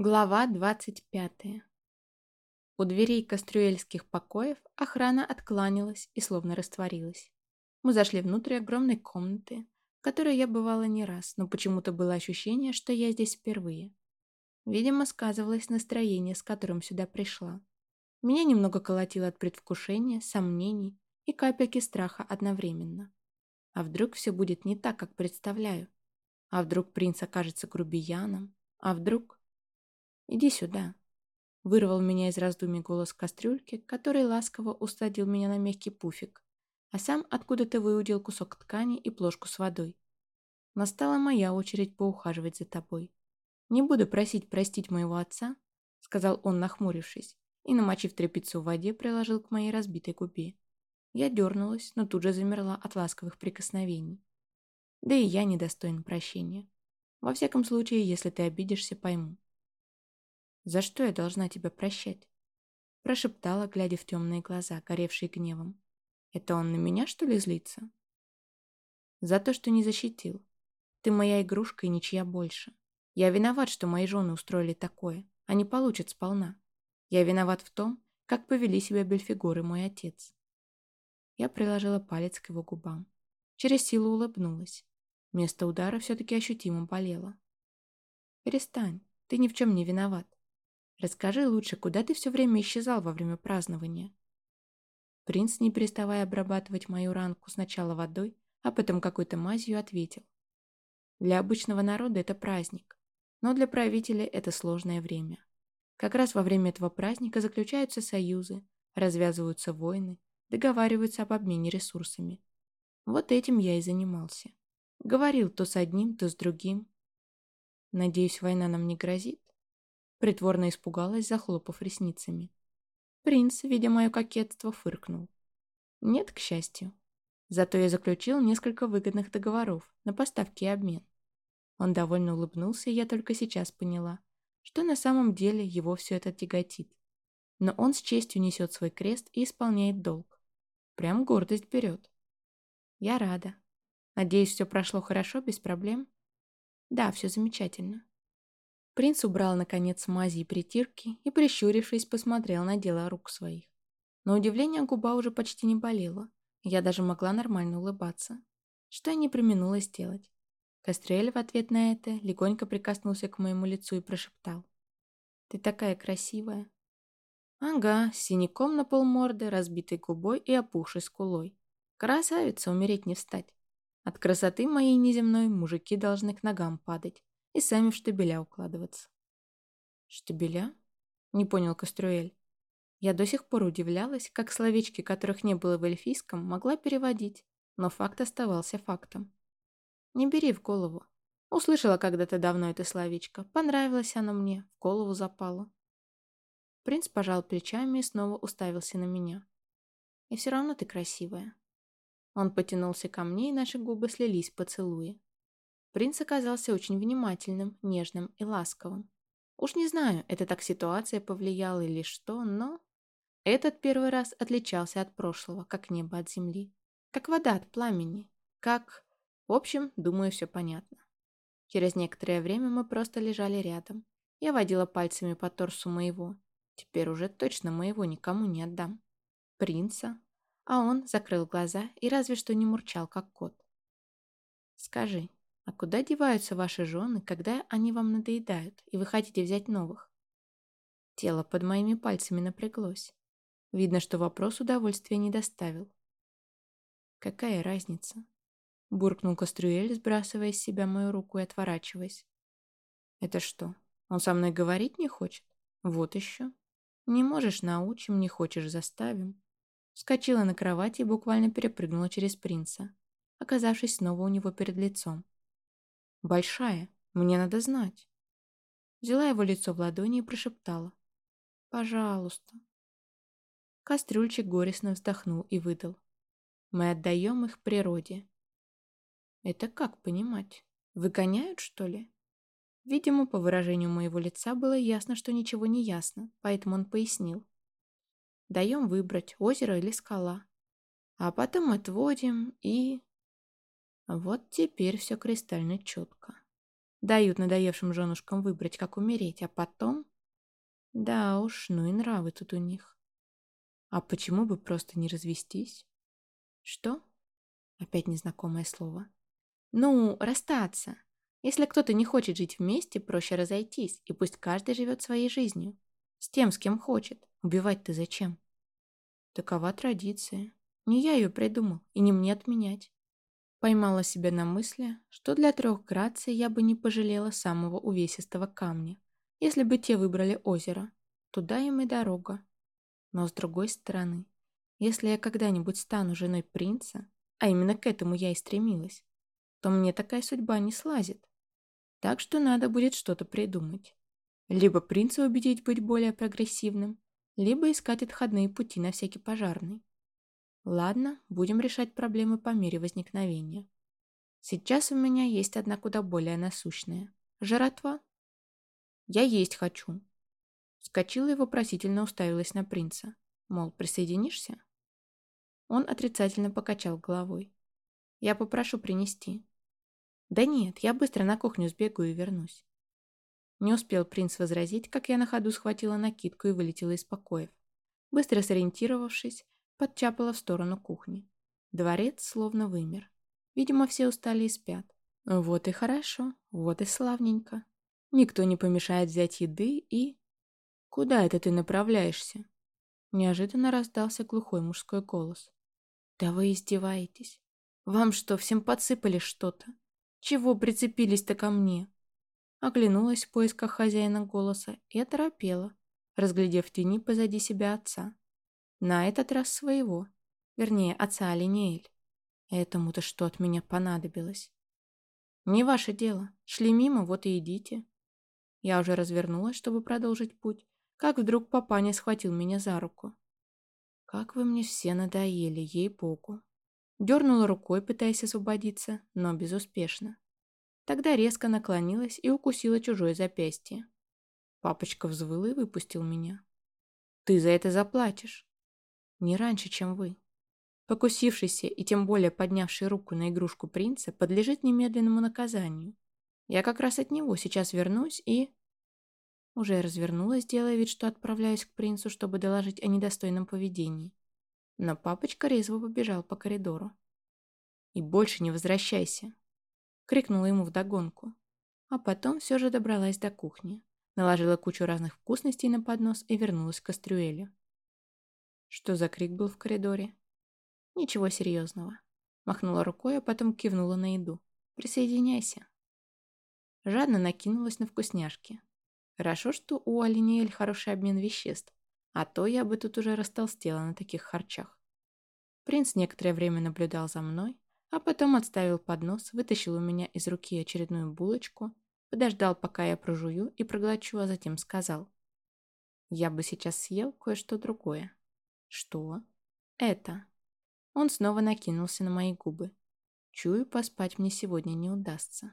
Глава 25. У дверей кастрюэльских покоев охрана откланялась и словно растворилась. Мы зашли внутрь огромной комнаты, в которой я бывала не раз, но почему-то было ощущение, что я здесь впервые. Видимо, сказывалось настроение, с которым сюда пришла. Меня немного колотило от предвкушения, сомнений и капельки страха одновременно. А вдруг все будет не так, как представляю? А вдруг принц окажется грубияном? А вдруг... «Иди сюда», — вырвал меня из раздумий голос кастрюльки, который ласково усадил меня на мягкий пуфик, а сам откуда-то выудил кусок ткани и плошку с водой. «Настала моя очередь поухаживать за тобой. Не буду просить простить моего отца», — сказал он, нахмурившись, и, намочив тряпицу в воде, приложил к моей разбитой губе. Я дернулась, но тут же замерла от ласковых прикосновений. Да и я недостоин прощения. Во всяком случае, если ты обидишься, пойму. За что я должна тебя прощать?» Прошептала, глядя в темные глаза, горевшие гневом. «Это он на меня, что ли, злится?» «За то, что не защитил. Ты моя игрушка и ничья больше. Я виноват, что мои жены устроили такое. Они получат сполна. Я виноват в том, как повели себя Бельфигор и мой отец». Я приложила палец к его губам. Через силу улыбнулась. Место удара все-таки ощутимо болело. «Перестань, ты ни в чем не виноват. Расскажи лучше, куда ты все время исчезал во время празднования?» Принц, не переставая обрабатывать мою ранку сначала водой, а потом какой-то мазью, ответил. «Для обычного народа это праздник, но для правителя это сложное время. Как раз во время этого праздника заключаются союзы, развязываются войны, договариваются об обмене ресурсами. Вот этим я и занимался. Говорил то с одним, то с другим. Надеюсь, война нам не грозит?» Притворно испугалась, захлопав ресницами. Принц, видя мое кокетство, фыркнул. Нет, к счастью. Зато я заключил несколько выгодных договоров на поставки и обмен. Он довольно улыбнулся, и я только сейчас поняла, что на самом деле его все это тяготит. Но он с честью несет свой крест и исполняет долг. Прям гордость берет. Я рада. Надеюсь, все прошло хорошо, без проблем? Да, все замечательно. Принц убрал, наконец, мази и притирки и, прищурившись, посмотрел на дело рук своих. На удивление губа уже почти не болела. Я даже могла нормально улыбаться. Что я не применула сделать. Кастрель в ответ на это легонько прикоснулся к моему лицу и прошептал. «Ты такая красивая». Ага, с синяком на полморды, разбитой губой и опухшей скулой. Красавица, умереть не встать. От красоты моей неземной мужики должны к ногам падать и сами в штабеля укладываться. «Штабеля?» — не понял Кастрюэль. Я до сих пор удивлялась, как словечки, которых не было в эльфийском, могла переводить, но факт оставался фактом. «Не бери в голову. Услышала когда-то давно это словечко. Понравилось оно мне, в голову запало». Принц пожал плечами и снова уставился на меня. «И все равно ты красивая». Он потянулся ко мне, и наши губы слились в поцелуи. Принц оказался очень внимательным, нежным и ласковым. Уж не знаю, это так ситуация повлияла или что, но... Этот первый раз отличался от прошлого, как небо от земли. Как вода от пламени. Как... В общем, думаю, все понятно. Через некоторое время мы просто лежали рядом. Я водила пальцами по торсу моего. Теперь уже точно моего никому не отдам. Принца. А он закрыл глаза и разве что не мурчал, как кот. «Скажи, а куда деваются ваши жены, когда они вам надоедают, и вы хотите взять новых? Тело под моими пальцами напряглось. Видно, что вопрос удовольствия не доставил. Какая разница? Буркнул Кастрюэль, сбрасывая с себя мою руку и отворачиваясь. Это что, он со мной говорить не хочет? Вот еще. Не можешь научим, не хочешь заставим. Скочила на кровати и буквально перепрыгнула через принца, оказавшись снова у него перед лицом. Большая, мне надо знать. Взяла его лицо в ладони и прошептала. Пожалуйста. Кастрюльчик горестно вздохнул и выдал. Мы отдаем их природе. Это как понимать? Выгоняют, что ли? Видимо, по выражению моего лица было ясно, что ничего не ясно, поэтому он пояснил. Даем выбрать озеро или скала. А потом отводим и... Вот теперь все кристально четко. Дают надоевшим женушкам выбрать, как умереть, а потом... Да уж, ну и нравы тут у них. А почему бы просто не развестись? Что? Опять незнакомое слово. Ну, расстаться. Если кто-то не хочет жить вместе, проще разойтись, и пусть каждый живет своей жизнью. С тем, с кем хочет. Убивать ты зачем? Такова традиция. Не я ее придумал, и не мне отменять. Поймала себя на мысли, что для трех граций я бы не пожалела самого увесистого камня, если бы те выбрали озеро. Туда им и дорога. Но с другой стороны, если я когда-нибудь стану женой принца, а именно к этому я и стремилась, то мне такая судьба не слазит. Так что надо будет что-то придумать. Либо принца убедить быть более прогрессивным, либо искать отходные пути на всякий пожарный. Ладно, будем решать проблемы по мере возникновения. Сейчас у меня есть одна куда более насущная. Жратва? Я есть хочу. Вскочила и вопросительно уставилась на принца. Мол, присоединишься? Он отрицательно покачал головой. Я попрошу принести. Да нет, я быстро на кухню сбегаю и вернусь. Не успел принц возразить, как я на ходу схватила накидку и вылетела из покоев. Быстро сориентировавшись, подчапала в сторону кухни. Дворец словно вымер. Видимо, все устали и спят. Вот и хорошо, вот и славненько. Никто не помешает взять еды и... «Куда это ты направляешься?» Неожиданно раздался глухой мужской голос. «Да вы издеваетесь. Вам что, всем подсыпали что-то? Чего прицепились-то ко мне?» Оглянулась в поисках хозяина голоса и оторопела, разглядев тени позади себя отца. На этот раз своего, вернее, отца Алинеэль. Этому-то что от меня понадобилось? Не ваше дело. Шли мимо, вот и идите. Я уже развернулась, чтобы продолжить путь, как вдруг папаня схватил меня за руку. Как вы мне все надоели, ей-богу. Дернула рукой, пытаясь освободиться, но безуспешно. Тогда резко наклонилась и укусила чужое запястье. Папочка взвыл и выпустил меня. «Ты за это заплатишь. Не раньше, чем вы». Покусившийся и тем более поднявший руку на игрушку принца подлежит немедленному наказанию. Я как раз от него сейчас вернусь и... Уже развернулась, делая вид, что отправляюсь к принцу, чтобы доложить о недостойном поведении. Но папочка резво побежал по коридору. «И больше не возвращайся!» Крикнула ему вдогонку. А потом все же добралась до кухни. Наложила кучу разных вкусностей на поднос и вернулась к кастрюэле. Что за крик был в коридоре? Ничего серьезного. Махнула рукой, а потом кивнула на еду. Присоединяйся. Жадно накинулась на вкусняшки. Хорошо, что у Алиниэль хороший обмен веществ, а то я бы тут уже растолстела на таких харчах. Принц некоторое время наблюдал за мной, а потом отставил поднос, вытащил у меня из руки очередную булочку, подождал, пока я прожую и проглочу, а затем сказал. Я бы сейчас съел кое-что другое. Что? Это. Он снова накинулся на мои губы. Чую, поспать мне сегодня не удастся.